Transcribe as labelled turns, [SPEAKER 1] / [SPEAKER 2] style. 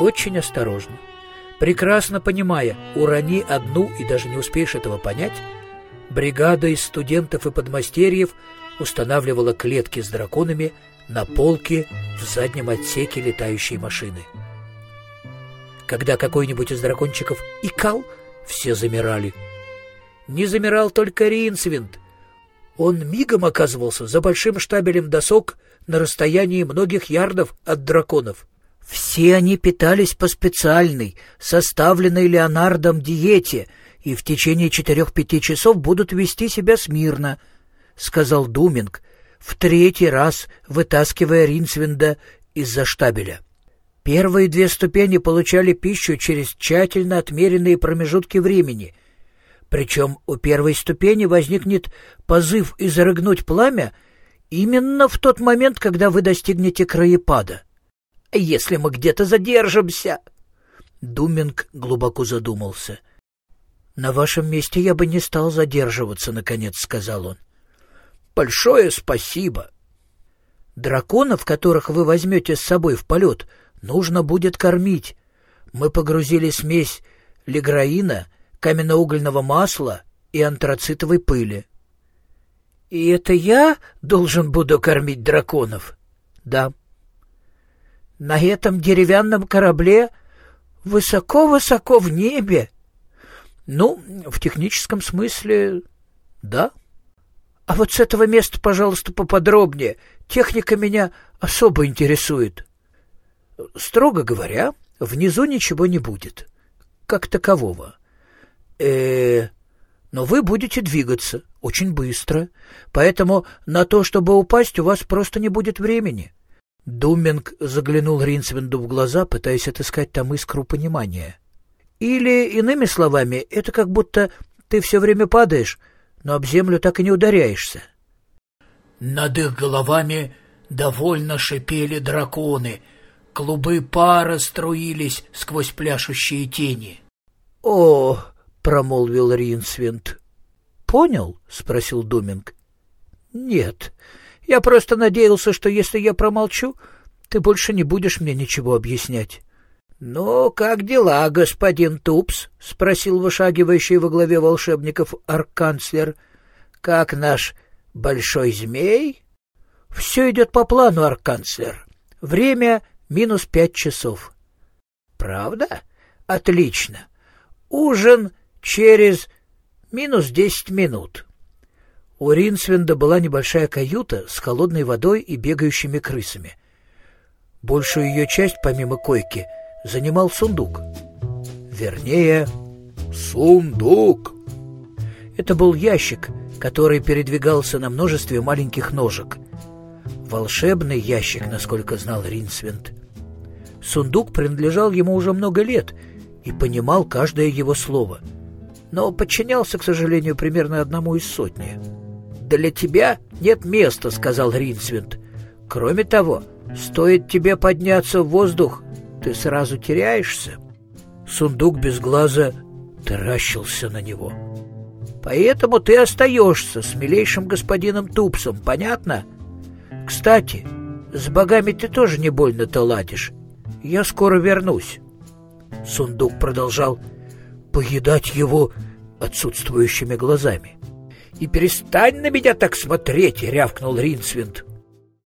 [SPEAKER 1] очень осторожно. Прекрасно понимая, урони одну и даже не успеешь этого понять, бригада из студентов и подмастерьев устанавливала клетки с драконами на полке в заднем отсеке летающей машины. Когда какой-нибудь из дракончиков икал, все замирали. Не замирал только Ринсвинд. Он мигом оказывался за большим штабелем досок на расстоянии многих ярдов от драконов. Все они питались по специальной, составленной Леонардом диете, и в течение четырех-пяти часов будут вести себя смирно, — сказал Думинг, в третий раз вытаскивая Ринсвинда из-за штабеля. Первые две ступени получали пищу через тщательно отмеренные промежутки времени. Причем у первой ступени возникнет позыв изрыгнуть пламя именно в тот момент, когда вы достигнете краепада. «Если мы где-то задержимся...» Думинг глубоко задумался. «На вашем месте я бы не стал задерживаться», — наконец сказал он. «Большое спасибо!» «Драконов, которых вы возьмете с собой в полет, нужно будет кормить. Мы погрузили смесь лиграина, каменноугольного масла и антрацитовой пыли». «И это я должен буду кормить драконов?» «Да». «На этом деревянном корабле высоко-высоко в небе?» Ну, в техническом смысле, да. А вот с этого места, пожалуйста, поподробнее. Техника меня особо интересует. Строго говоря, внизу ничего не будет, как такового. э, но вы будете двигаться очень быстро, поэтому на то, чтобы упасть, у вас просто не будет времени. Думинг заглянул Ринсвинду в глаза, пытаясь отыскать там искру понимания. Или, иными словами, это как будто ты все время падаешь, но об землю так и не ударяешься. Над их головами довольно шипели драконы. Клубы пара струились сквозь пляшущие тени. — О, — промолвил Ринсвинд. — Понял? — спросил Думинг. — Нет. Я просто надеялся, что если я промолчу, ты больше не будешь мне ничего объяснять. «Ну, как дела, господин Тупс?» — спросил вышагивающий во главе волшебников арканцлер. «Как наш большой змей?» «Все идет по плану, арканцлер. Время минус пять часов». «Правда? Отлично. Ужин через минус десять минут». У Ринсвинда была небольшая каюта с холодной водой и бегающими крысами. Большую ее часть, помимо койки — занимал сундук. Вернее, сундук. Это был ящик, который передвигался на множестве маленьких ножек. Волшебный ящик, насколько знал Ринсвинд. Сундук принадлежал ему уже много лет и понимал каждое его слово, но подчинялся, к сожалению, примерно одному из сотни. «Для тебя нет места», — сказал Ринсвинд. «Кроме того, стоит тебе подняться в воздух, ты сразу теряешься. Сундук без глаза таращился на него. Поэтому ты остаешься с милейшим господином Тупсом, понятно? Кстати, с богами ты тоже не больно-то ладишь. Я скоро вернусь. Сундук продолжал поедать его отсутствующими глазами. — И перестань на меня так смотреть, — рявкнул Ринсвинд.